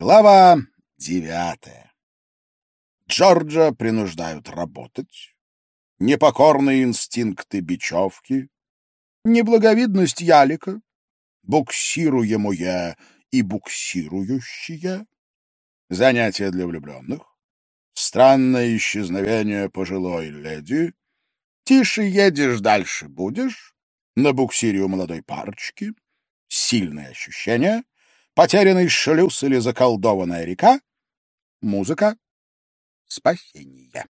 Глава девятая. Джорджа принуждают работать. Непокорные инстинкты бечевки. Неблаговидность ялика. Буксируемое и буксирующее. Занятия для влюбленных. Странное исчезновение пожилой леди. Тише едешь, дальше будешь. На буксире у молодой парочки. Сильные ощущения потерянный шлюз или заколдованная река, музыка, спасение.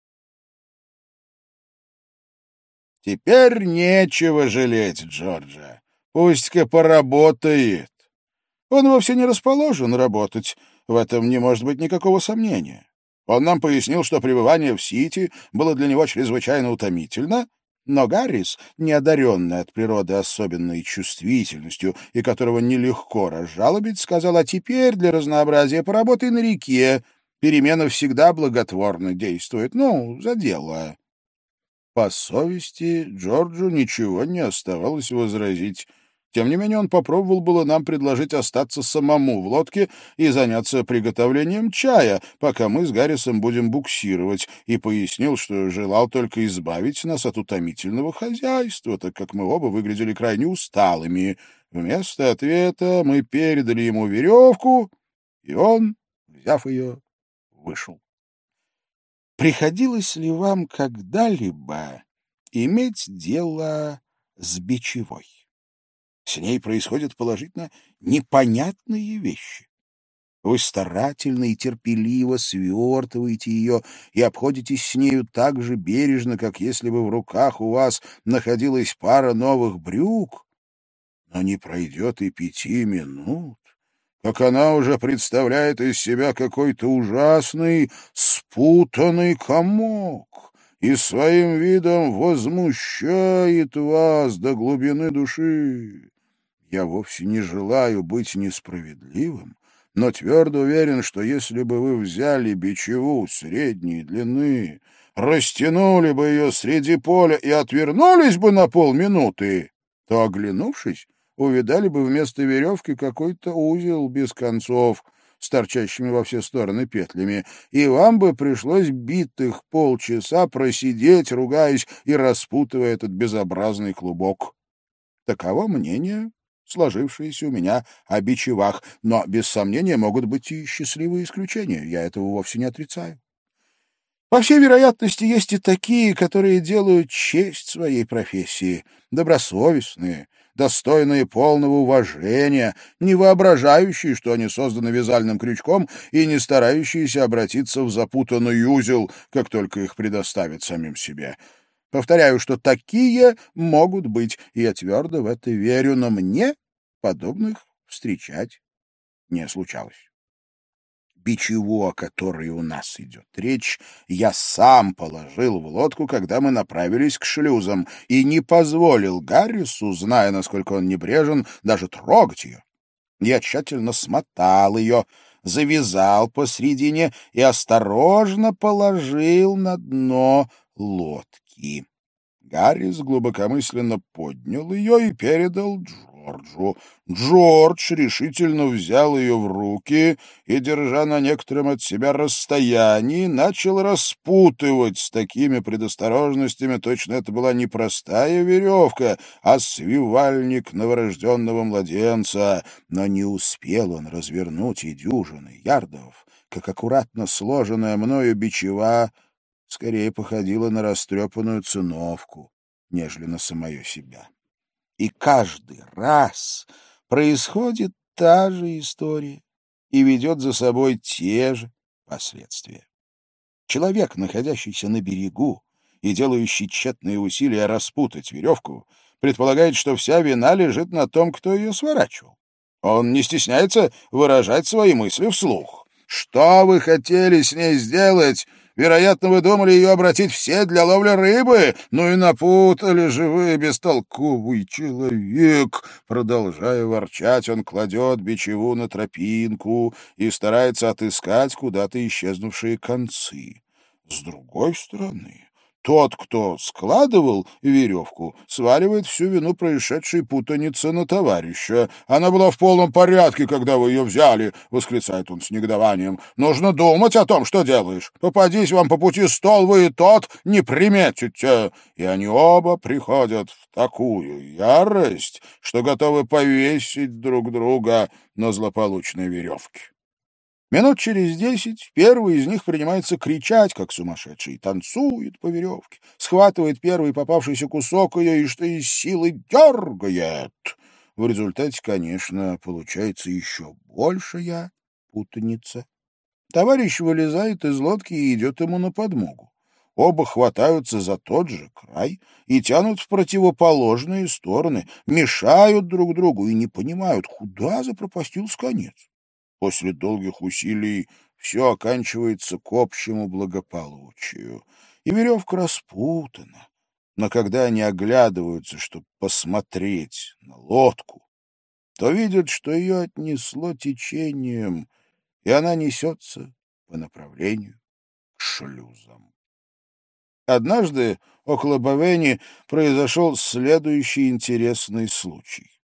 Теперь нечего жалеть Джорджа. Пусть-ка поработает. Он вовсе не расположен работать, в этом не может быть никакого сомнения. Он нам пояснил, что пребывание в Сити было для него чрезвычайно утомительно, но Гаррис, неодаренный от природы особенной чувствительностью и которого нелегко разжалобить, сказал, а теперь для разнообразия поработай на реке. Перемена всегда благотворно действует. Ну, за дело. По совести Джорджу ничего не оставалось возразить. Тем не менее он попробовал было нам предложить остаться самому в лодке и заняться приготовлением чая, пока мы с Гаррисом будем буксировать, и пояснил, что желал только избавить нас от утомительного хозяйства, так как мы оба выглядели крайне усталыми. Вместо ответа мы передали ему веревку, и он, взяв ее, вышел. Приходилось ли вам когда-либо иметь дело с бичевой? С ней происходят положительно непонятные вещи. Вы старательно и терпеливо свертываете ее и обходитесь с нею так же бережно, как если бы в руках у вас находилась пара новых брюк. Но не пройдет и пяти минут, как она уже представляет из себя какой-то ужасный спутанный комок и своим видом возмущает вас до глубины души. Я вовсе не желаю быть несправедливым, но твердо уверен, что если бы вы взяли бичеву средней длины, растянули бы ее среди поля и отвернулись бы на полминуты, то, оглянувшись, увидали бы вместо веревки какой-то узел без концов, с торчащими во все стороны петлями, и вам бы пришлось битых полчаса просидеть, ругаясь и распутывая этот безобразный клубок. Таково мнение сложившееся у меня о бичевах, но, без сомнения, могут быть и счастливые исключения, я этого вовсе не отрицаю. По всей вероятности, есть и такие, которые делают честь своей профессии, добросовестные, достойные полного уважения, не воображающие, что они созданы вязальным крючком и не старающиеся обратиться в запутанный узел, как только их предоставят самим себе. Повторяю, что такие могут быть, и я твердо в это верю, но мне подобных встречать не случалось. Бичеву, о которой у нас идет речь, я сам положил в лодку, когда мы направились к шлюзам, и не позволил Гаррису, зная, насколько он небрежен, даже трогать ее. Я тщательно смотал ее, завязал посредине и осторожно положил на дно лодки. Гаррис глубокомысленно поднял ее и передал Джорджу. Джордж решительно взял ее в руки и, держа на некотором от себя расстоянии, начал распутывать с такими предосторожностями. Точно это была не простая веревка, а свивальник новорожденного младенца. Но не успел он развернуть и дюжины ярдов, как аккуратно сложенная мною бичева скорее походила на растрепанную циновку, нежели на самое себя. И каждый раз происходит та же история и ведет за собой те же последствия. Человек, находящийся на берегу и делающий тщетные усилия распутать веревку, предполагает, что вся вина лежит на том, кто ее сворачивал. Он не стесняется выражать свои мысли вслух. «Что вы хотели с ней сделать? Вероятно, вы думали ее обратить все для ловли рыбы. Ну и напутали же вы, бестолковый человек. Продолжая ворчать, он кладет бичеву на тропинку и старается отыскать куда-то исчезнувшие концы. С другой стороны, тот, кто складывал веревку, сваливает всю вину происшедшей путаницы на товарища. «Она была в полном порядке, когда вы ее взяли», — восклицает он с негодованием. «Нужно думать о том, что делаешь. Попадись вам по пути стол, вы и тот не приметите». И они оба приходят в такую ярость, что готовы повесить друг друга на злополучной веревке. Минут через десять первый из них принимается кричать, как сумасшедший, танцует по веревке, схватывает первый попавшийся кусок ее и что из силы дергает. В результате, конечно, получается еще большая путаница. Товарищ вылезает из лодки и идет ему на подмогу. Оба хватаются за тот же край и тянут в противоположные стороны, мешают друг другу и не понимают, куда запропастился конец. После долгих усилий все оканчивается к общему благополучию, и веревка распутана. Но когда они оглядываются, чтобы посмотреть на лодку, то видят, что ее отнесло течением, и она несется по направлению к шлюзам. Однажды около Бавени произошел следующий интересный случай.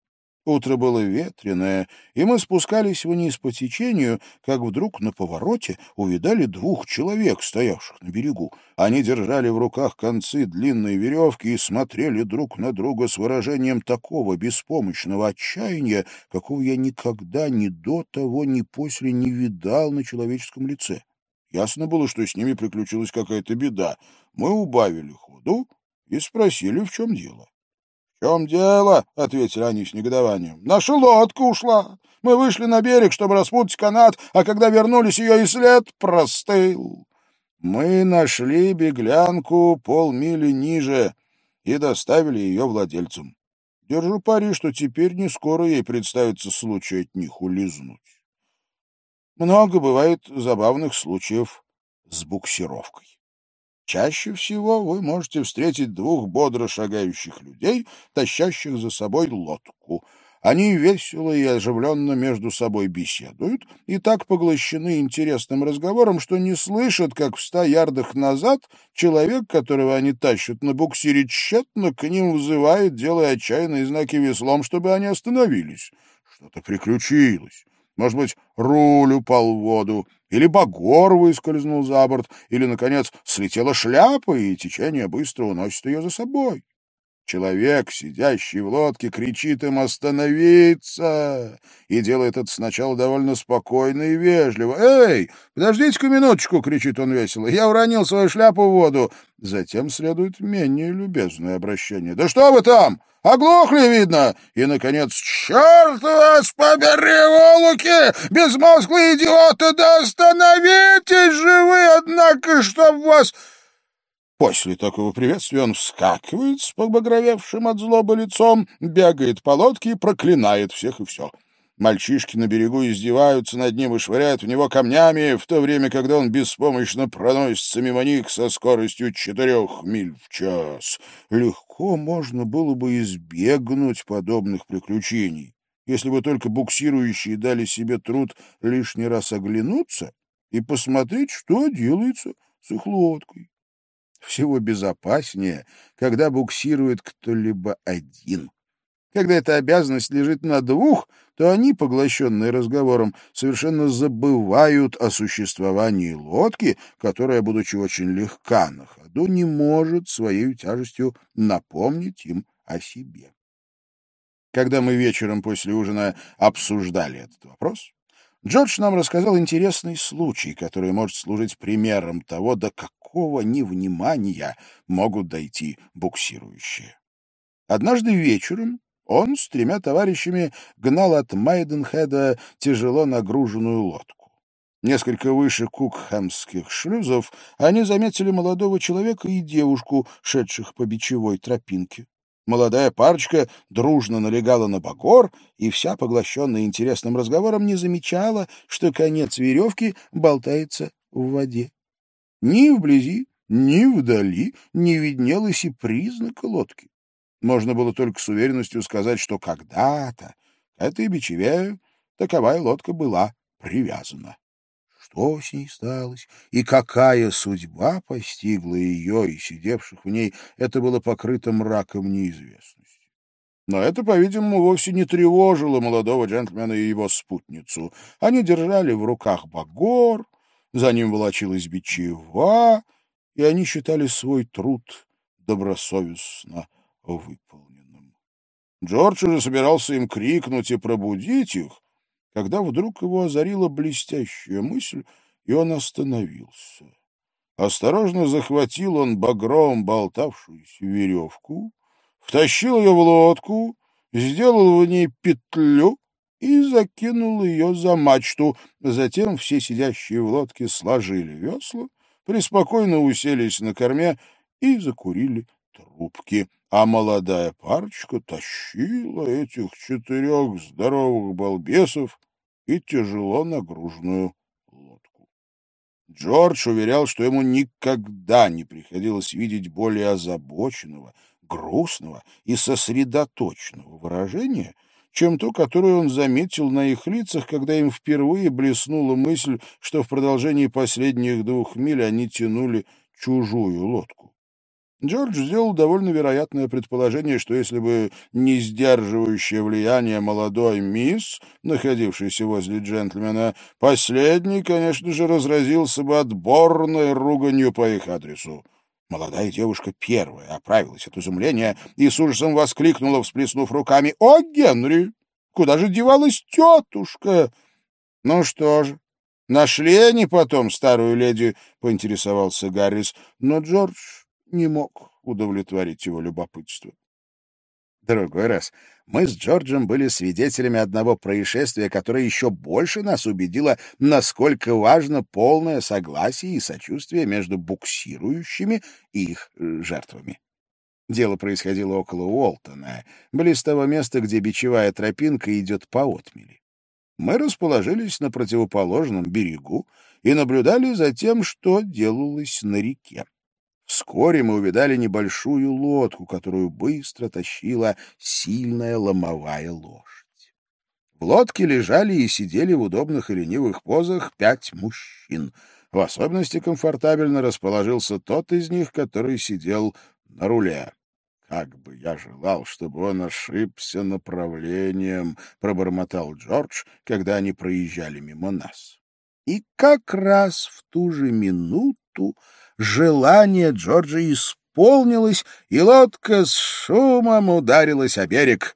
Утро было ветреное, и мы спускались вниз по течению, как вдруг на повороте увидали двух человек, стоявших на берегу. Они держали в руках концы длинной веревки и смотрели друг на друга с выражением такого беспомощного отчаяния, какого я никогда ни до того, ни после не видал на человеческом лице. Ясно было, что с ними приключилась какая-то беда. Мы убавили ходу и спросили, в чем дело. — Чем дело? — ответили они с негодованием. — Наша лодка ушла. Мы вышли на берег, чтобы распутать канат, а когда вернулись, ее и след простыл. Мы нашли беглянку полмили ниже и доставили ее владельцам. Держу пари, что теперь не скоро ей представится случай от них улизнуть. Много бывает забавных случаев с буксировкой. Чаще всего вы можете встретить двух бодро шагающих людей, тащащих за собой лодку. Они весело и оживленно между собой беседуют и так поглощены интересным разговором, что не слышат, как в ста ярдах назад человек, которого они тащат на буксире, тщетно к ним взывает, делая отчаянные знаки веслом, чтобы они остановились. Что-то приключилось. Может быть, руль упал в воду, или багор выскользнул за борт, или, наконец, слетела шляпа, и течение быстро уносит ее за собой. Человек, сидящий в лодке, кричит им остановиться и делает это сначала довольно спокойно и вежливо. «Эй, подождите-ка минуточку!» — кричит он весело. «Я уронил свою шляпу в воду!» Затем следует менее любезное обращение. «Да что вы там? Оглохли, видно! И, наконец, черт вас побери, волоки! Безмозглые идиоты! Да остановитесь же вы, однако, чтоб вас...» После такого приветствия он вскакивает с побагровевшим от злобы лицом, бегает по лодке и проклинает всех и все. Мальчишки на берегу издеваются над ним и швыряют в него камнями, в то время, когда он беспомощно проносится мимо них со скоростью четырех миль в час. Легко можно было бы избегнуть подобных приключений, если бы только буксирующие дали себе труд лишний раз оглянуться и посмотреть, что делается с их лодкой. Всего безопаснее, когда буксирует кто-либо один. Когда эта обязанность лежит на двух, то они, поглощенные разговором, совершенно забывают о существовании лодки, которая, будучи очень легка на ходу, не может своей тяжестью напомнить им о себе. Когда мы вечером после ужина обсуждали этот вопрос, Джордж нам рассказал интересный случай, который может служить примером того, до какого невнимания могут дойти буксирующие. Однажды вечером он с тремя товарищами гнал от Майденхеда тяжело нагруженную лодку. Несколько выше кукхэмских шлюзов они заметили молодого человека и девушку, шедших по бичевой тропинке. Молодая парочка дружно налегала на багор, и вся, поглощенная интересным разговором, не замечала, что конец веревки болтается в воде. Ни вблизи, ни вдали не виднелось и признака лодки. Можно было только с уверенностью сказать, что когда-то этой бичеве таковая лодка была привязана. Что с ней сталось и какая судьба постигла ее и сидевших в ней, это было покрыто мраком неизвестности. Но это, по-видимому, вовсе не тревожило молодого джентльмена и его спутницу. Они держали в руках багор, за ним волочилась бичева, и они считали свой труд добросовестно выполненным. Джордж уже собирался им крикнуть и пробудить их, когда вдруг его озарила блестящая мысль, и он остановился. Осторожно захватил он багром болтавшуюся веревку, втащил ее в лодку, сделал в ней петлю и закинул ее за мачту. Затем все сидящие в лодке сложили весла, преспокойно уселись на корме и закурили трубки а молодая парочка тащила этих четырех здоровых балбесов и тяжело нагруженную лодку. Джордж уверял, что ему никогда не приходилось видеть более озабоченного, грустного и сосредоточенного выражения, чем то, которое он заметил на их лицах, когда им впервые блеснула мысль, что в продолжении последних двух миль они тянули чужую лодку. Джордж сделал довольно вероятное предположение, что если бы не сдерживающее влияние молодой мисс, находившейся возле джентльмена, последний, конечно же, разразился бы отборной руганью по их адресу. Молодая девушка первая оправилась от изумления и с ужасом воскликнула, всплеснув руками. «О, Генри! Куда же девалась тетушка?» «Ну что же, нашли они потом старую леди?» — поинтересовался Гаррис. Но Джордж не мог удовлетворить его любопытство. Другой раз мы с Джорджем были свидетелями одного происшествия, которое еще больше нас убедило, насколько важно полное согласие и сочувствие между буксирующими и их э, жертвами. Дело происходило около Уолтона, близ того места, где бичевая тропинка идет по отмели. Мы расположились на противоположном берегу и наблюдали за тем, что делалось на реке. Вскоре мы увидали небольшую лодку, которую быстро тащила сильная ломовая лошадь. В лодке лежали и сидели в удобных и ленивых позах пять мужчин. В особенности комфортабельно расположился тот из них, который сидел на руле. «Как бы я желал, чтобы он ошибся направлением», — пробормотал Джордж, когда они проезжали мимо нас. И как раз в ту же минуту желание Джорджа исполнилось, и лодка с шумом ударилась о берег.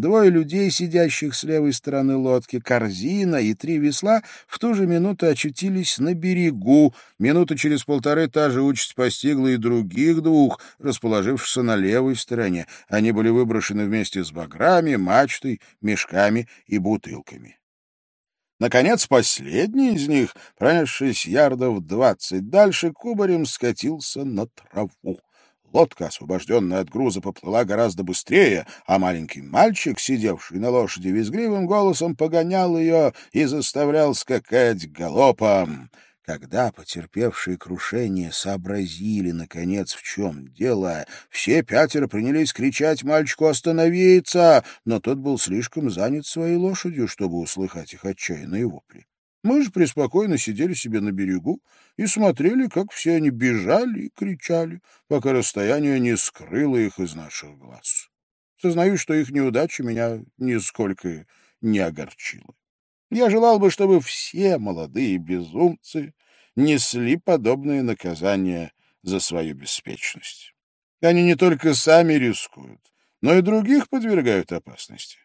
Двое людей, сидящих с левой стороны лодки, корзина и три весла, в ту же минуту очутились на берегу. Минуту через полторы та же участь постигла и других двух, расположившихся на левой стороне. Они были выброшены вместе с баграми, мачтой, мешками и бутылками. Наконец, последний из них, пронесшись ярдов двадцать дальше, кубарем скатился на траву. Лодка, освобожденная от груза, поплыла гораздо быстрее, а маленький мальчик, сидевший на лошади визгливым голосом, погонял ее и заставлял скакать галопом. Когда потерпевшие крушение сообразили, наконец, в чем дело, все пятеро принялись кричать мальчику «Остановиться!», но тот был слишком занят своей лошадью, чтобы услыхать их отчаянные вопли. Мы же преспокойно сидели себе на берегу и смотрели, как все они бежали и кричали, пока расстояние не скрыло их из наших глаз. Сознаюсь, что их неудача меня нисколько не огорчила. Я желал бы, чтобы все молодые безумцы несли подобные наказания за свою беспечность. Они не только сами рискуют, но и других подвергают опасности.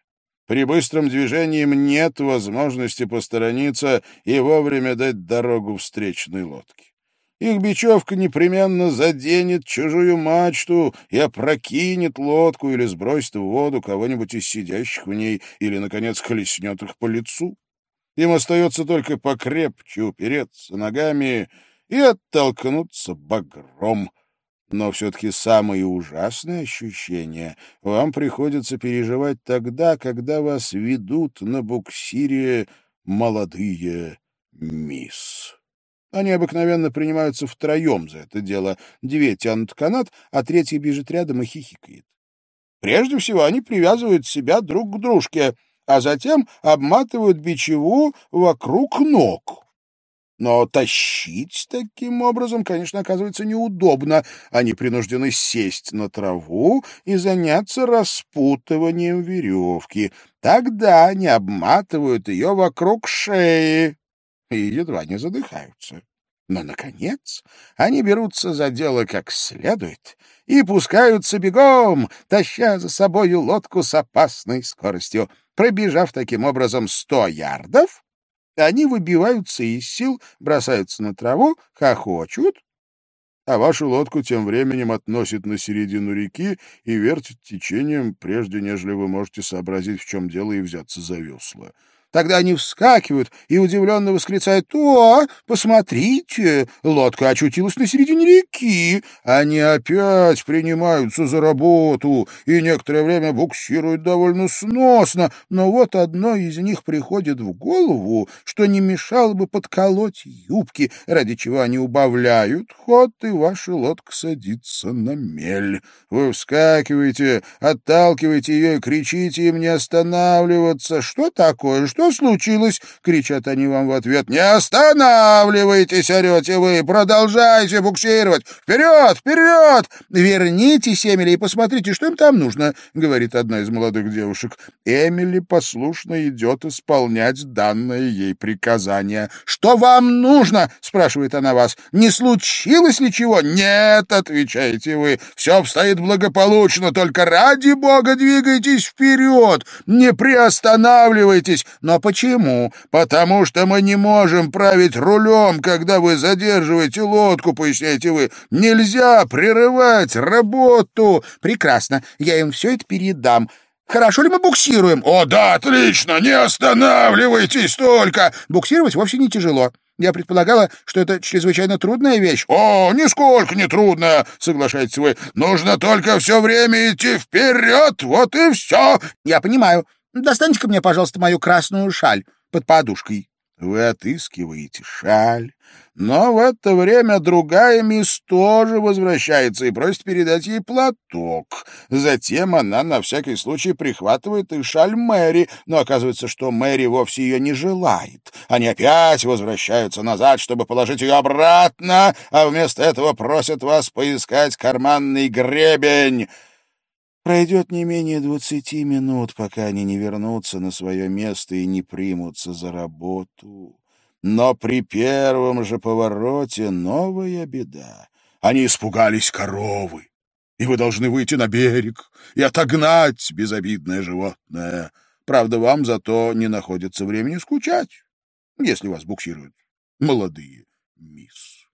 При быстром движении им нет возможности посторониться и вовремя дать дорогу встречной лодке. Их бечевка непременно заденет чужую мачту и опрокинет лодку или сбросит в воду кого-нибудь из сидящих в ней или, наконец, хлестнет их по лицу. Им остается только покрепче упереться ногами и оттолкнуться багром. Но все-таки самые ужасные ощущения вам приходится переживать тогда, когда вас ведут на буксире молодые мисс. Они обыкновенно принимаются втроем за это дело. Две тянут канат, а третья бежит рядом и хихикает. Прежде всего они привязывают себя друг к дружке — а затем обматывают бичеву вокруг ног. Но тащить таким образом, конечно, оказывается неудобно. Они принуждены сесть на траву и заняться распутыванием веревки. Тогда они обматывают ее вокруг шеи и едва не задыхаются. Но, наконец, они берутся за дело как следует и пускаются бегом, таща за собою лодку с опасной скоростью. Пробежав таким образом сто ярдов, они выбиваются из сил, бросаются на траву, хохочут, а вашу лодку тем временем относит на середину реки и вертит течением, прежде нежели вы можете сообразить, в чем дело, и взяться за весла. Тогда они вскакивают и удивленно восклицают «О, посмотрите, лодка очутилась на середине реки!» Они опять принимаются за работу и некоторое время буксируют довольно сносно, но вот одно из них приходит в голову, что не мешало бы подколоть юбки, ради чего они убавляют ход, и ваша лодка садится на мель. Вы вскакиваете, отталкиваете ее и кричите им не останавливаться. Что такое? Что случилось?» — кричат они вам в ответ. «Не останавливайтесь!» — орете вы. «Продолжайте буксировать! Вперед! Вперед! Вернитесь, Эмили, и посмотрите, что им там нужно!» — говорит одна из молодых девушек. Эмили послушно идет исполнять данное ей приказание. «Что вам нужно?» — спрашивает она вас. «Не случилось ли чего?» «Нет!» — отвечаете вы. «Все обстоит благополучно, только ради бога двигайтесь вперед! Не приостанавливайтесь!» Но почему? Потому что мы не можем править рулем, когда вы задерживаете лодку, поясняете вы. Нельзя прерывать работу. Прекрасно, я им все это передам. Хорошо ли мы буксируем? О, да, отлично, не останавливайтесь только. Буксировать вовсе не тяжело. Я предполагала, что это чрезвычайно трудная вещь. О, нисколько не трудно, соглашаетесь вы. Нужно только все время идти вперед, вот и все. Я понимаю. Достаньте-ка мне, пожалуйста, мою красную шаль под подушкой. Вы отыскиваете шаль, но в это время другая мисс тоже возвращается и просит передать ей платок. Затем она на всякий случай прихватывает и шаль Мэри, но оказывается, что Мэри вовсе ее не желает. Они опять возвращаются назад, чтобы положить ее обратно, а вместо этого просят вас поискать карманный гребень. Пройдет не менее двадцати минут, пока они не вернутся на свое место и не примутся за работу. Но при первом же повороте новая беда. Они испугались коровы, и вы должны выйти на берег и отогнать безобидное животное. Правда, вам зато не находится времени скучать, если вас буксируют молодые мисс.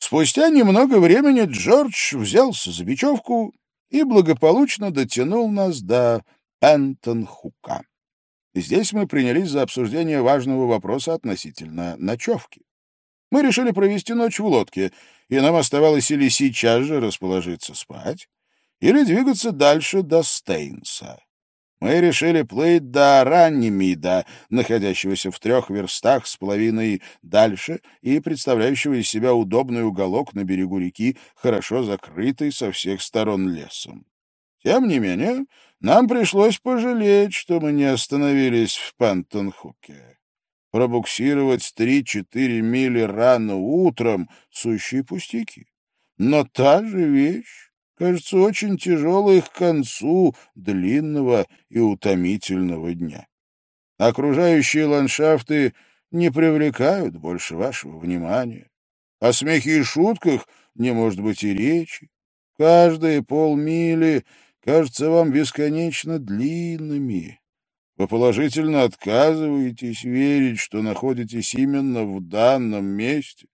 Спустя немного времени Джордж взялся за бечевку и благополучно дотянул нас до Энтон-Хука. Здесь мы принялись за обсуждение важного вопроса относительно ночевки. Мы решили провести ночь в лодке, и нам оставалось или сейчас же расположиться спать, или двигаться дальше до Стейнса мы решили плыть до Раннемида, находящегося в трех верстах с половиной дальше и представляющего из себя удобный уголок на берегу реки, хорошо закрытый со всех сторон лесом. Тем не менее, нам пришлось пожалеть, что мы не остановились в Пантонхуке. Пробуксировать три-четыре мили рано утром — сущие пустяки. Но та же вещь кажется очень тяжелой к концу длинного и утомительного дня. Окружающие ландшафты не привлекают больше вашего внимания. О смехе и шутках не может быть и речи. Каждые полмили кажутся вам бесконечно длинными. Вы положительно отказываетесь верить, что находитесь именно в данном месте,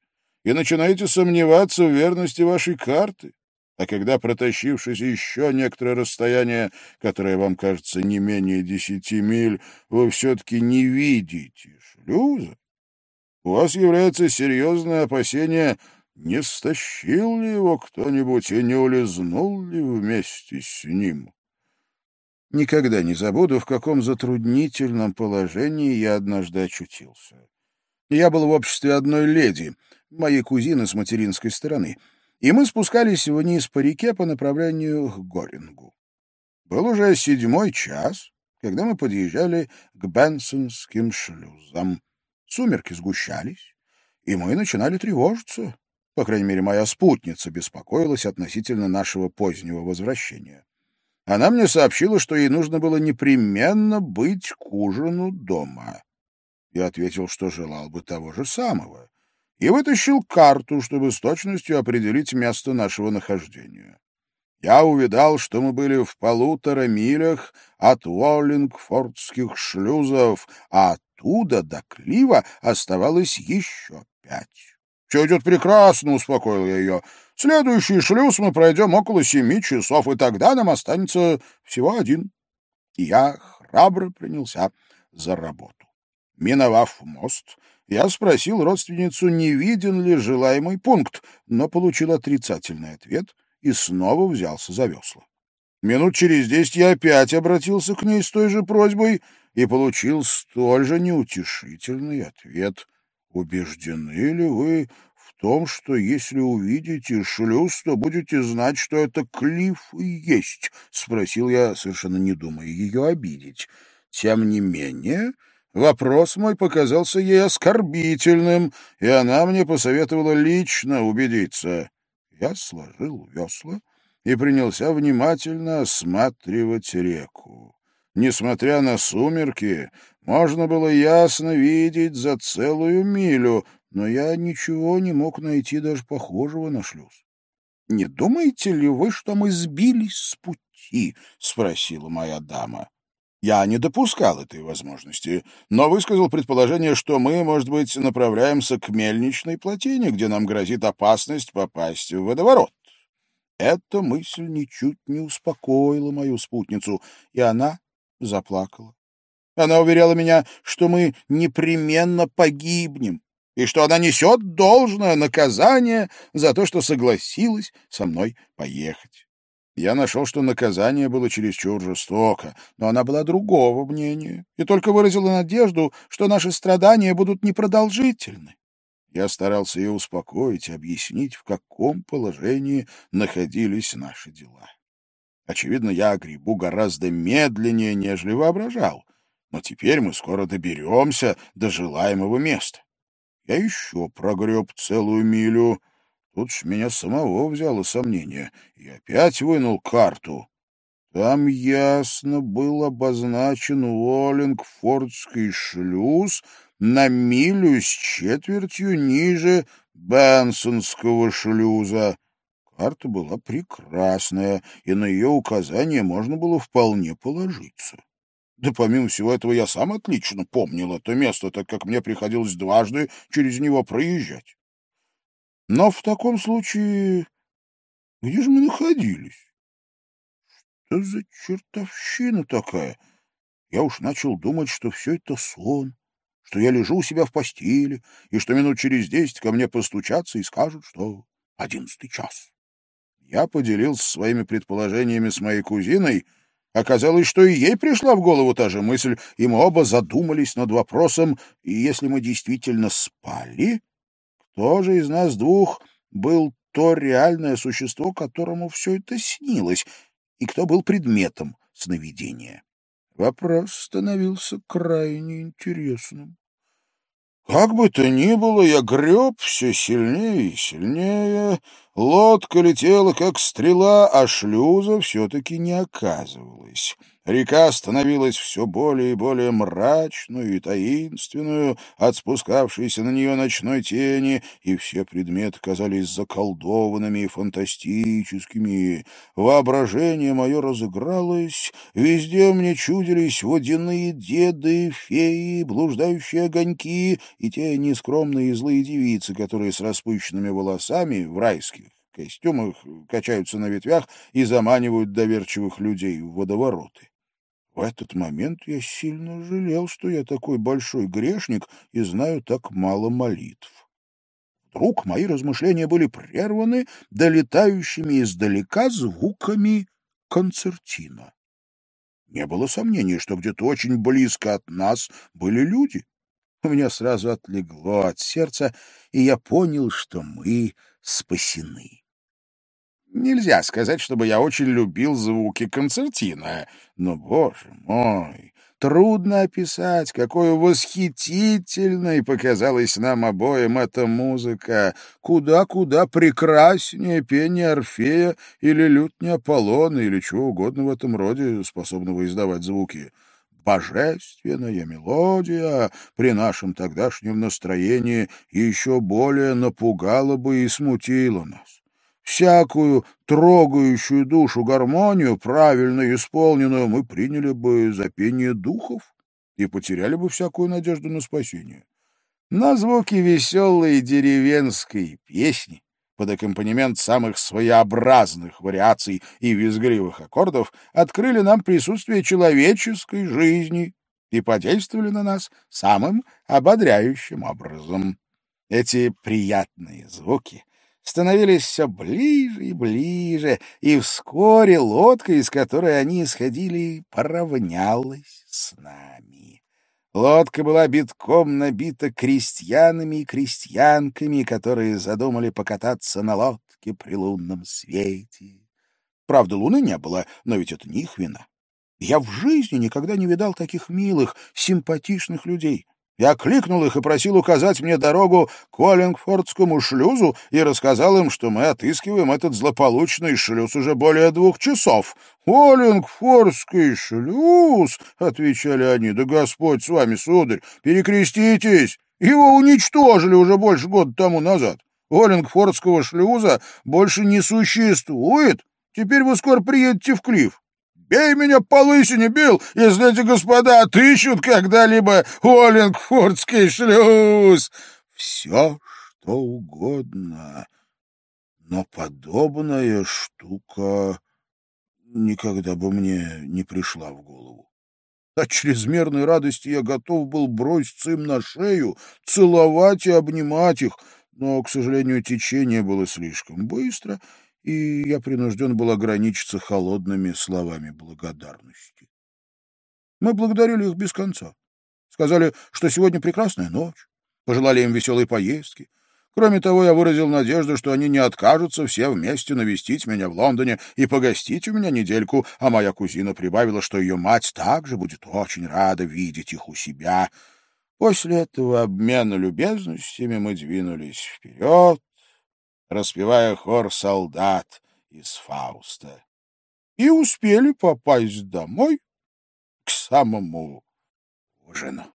и начинаете сомневаться в верности вашей карты. А когда, протащившись еще некоторое расстояние, которое вам кажется не менее десяти миль, вы все-таки не видите шлюза, у вас является серьезное опасение, не стащил ли его кто-нибудь и не улизнул ли вместе с ним. Никогда не забуду, в каком затруднительном положении я однажды очутился. Я был в обществе одной леди, моей кузины с материнской стороны — и мы спускались вниз по реке по направлению к Горингу. Был уже седьмой час, когда мы подъезжали к Бенсонским шлюзам. Сумерки сгущались, и мы начинали тревожиться. По крайней мере, моя спутница беспокоилась относительно нашего позднего возвращения. Она мне сообщила, что ей нужно было непременно быть к ужину дома. Я ответил, что желал бы того же самого, и вытащил карту, чтобы с точностью определить место нашего нахождения. Я увидал, что мы были в полутора милях от Уоллингфордских шлюзов, а оттуда до Клива оставалось еще пять. «Все идет прекрасно», — успокоил я ее. «Следующий шлюз мы пройдем около семи часов, и тогда нам останется всего один». И я храбро принялся за работу. Миновав мост, я спросил родственницу, не виден ли желаемый пункт, но получил отрицательный ответ и снова взялся за весла. Минут через десять я опять обратился к ней с той же просьбой и получил столь же неутешительный ответ — Убеждены ли вы в том, что если увидите шлюз, то будете знать, что это клифф и есть? — спросил я, совершенно не думая ее обидеть. Тем не менее, вопрос мой показался ей оскорбительным, и она мне посоветовала лично убедиться. Я сложил весла и принялся внимательно осматривать реку. Несмотря на сумерки, можно было ясно видеть за целую милю, но я ничего не мог найти даже похожего на шлюз. — Не думаете ли вы, что мы сбились с пути? — спросила моя дама. Я не допускал этой возможности, но высказал предположение, что мы, может быть, направляемся к мельничной плотине, где нам грозит опасность попасть в водоворот. Эта мысль ничуть не успокоила мою спутницу, и она заплакала. Она уверяла меня, что мы непременно погибнем, и что она несет должное наказание за то, что согласилась со мной поехать. Я нашел, что наказание было чересчур жестоко, но она была другого мнения и только выразила надежду, что наши страдания будут непродолжительны. Я старался ее успокоить и объяснить, в каком положении находились наши дела. Очевидно, я грибу гораздо медленнее, нежели воображал но теперь мы скоро доберемся до желаемого места. Я еще прогреб целую милю. Тут ж меня самого взяло сомнение, и опять вынул карту. Там ясно был обозначен Уоллингфордский шлюз на милю с четвертью ниже Бенсонского шлюза. Карта была прекрасная, и на ее указания можно было вполне положиться. Да помимо всего этого я сам отлично помнил это место, так как мне приходилось дважды через него проезжать. Но в таком случае где же мы находились? Что за чертовщина такая? Я уж начал думать, что все это сон, что я лежу у себя в постели, и что минут через десять ко мне постучатся и скажут, что одиннадцатый час. Я поделился своими предположениями с моей кузиной — Оказалось, что и ей пришла в голову та же мысль, и мы оба задумались над вопросом, и если мы действительно спали, кто же из нас двух был то реальное существо, которому все это снилось, и кто был предметом сновидения? Вопрос становился крайне интересным. Как бы то ни было, я греб все сильнее и сильнее. Лодка летела, как стрела, а шлюза все-таки не оказывалась. Река становилась все более и более мрачную и таинственную от спускавшейся на нее ночной тени, и все предметы казались заколдованными и фантастическими. Воображение мое разыгралось, везде мне чудились водяные деды, феи, блуждающие огоньки и те нескромные и злые девицы, которые с распущенными волосами в райских костюмах качаются на ветвях и заманивают доверчивых людей в водовороты. В этот момент я сильно жалел, что я такой большой грешник и знаю так мало молитв. Вдруг мои размышления были прерваны долетающими издалека звуками концертина. Не было сомнений, что где-то очень близко от нас были люди. У меня сразу отлегло от сердца, и я понял, что мы спасены. Нельзя сказать, чтобы я очень любил звуки концертина, но, боже мой, Трудно описать, какой восхитительной показалась нам обоим эта музыка, куда-куда прекраснее пение Орфея или лютня Аполлона или чего угодно в этом роде, способного издавать звуки. Божественная мелодия при нашем тогдашнем настроении еще более напугала бы и смутила нас. Всякую трогающую душу гармонию, правильно исполненную, мы приняли бы за пение духов и потеряли бы всякую надежду на спасение. На звуки веселой деревенской песни под аккомпанемент самых своеобразных вариаций и визгливых аккордов открыли нам присутствие человеческой жизни и подействовали на нас самым ободряющим образом. Эти приятные звуки становились все ближе и ближе, и вскоре лодка, из которой они исходили, поравнялась с нами. Лодка была битком набита крестьянами и крестьянками, которые задумали покататься на лодке при лунном свете. Правда, луны не было, но ведь это не их вина. Я в жизни никогда не видал таких милых, симпатичных людей. Я кликнул их и просил указать мне дорогу к Уоллингфордскому шлюзу и рассказал им, что мы отыскиваем этот злополучный шлюз уже более двух часов. «Уоллингфордский шлюз!» — отвечали они. «Да Господь с вами, сударь! Перекреститесь! Его уничтожили уже больше года тому назад. Уоллингфордского шлюза больше не существует. Теперь вы скоро приедете в Клифф. Бей меня по лысине, Билл, если эти господа отыщут когда-либо Уоллингфордский шлюз. Все, что угодно, но подобная штука никогда бы мне не пришла в голову. От чрезмерной радости я готов был броситься им на шею, целовать и обнимать их, но, к сожалению, течение было слишком быстро — и я принужден был ограничиться холодными словами благодарности. Мы благодарили их без конца. Сказали, что сегодня прекрасная ночь, пожелали им веселой поездки. Кроме того, я выразил надежду, что они не откажутся все вместе навестить меня в Лондоне и погостить у меня недельку, а моя кузина прибавила, что ее мать также будет очень рада видеть их у себя. После этого обмена любезностями мы двинулись вперед, распевая хор солдат из Фауста, и успели попасть домой к самому ужину.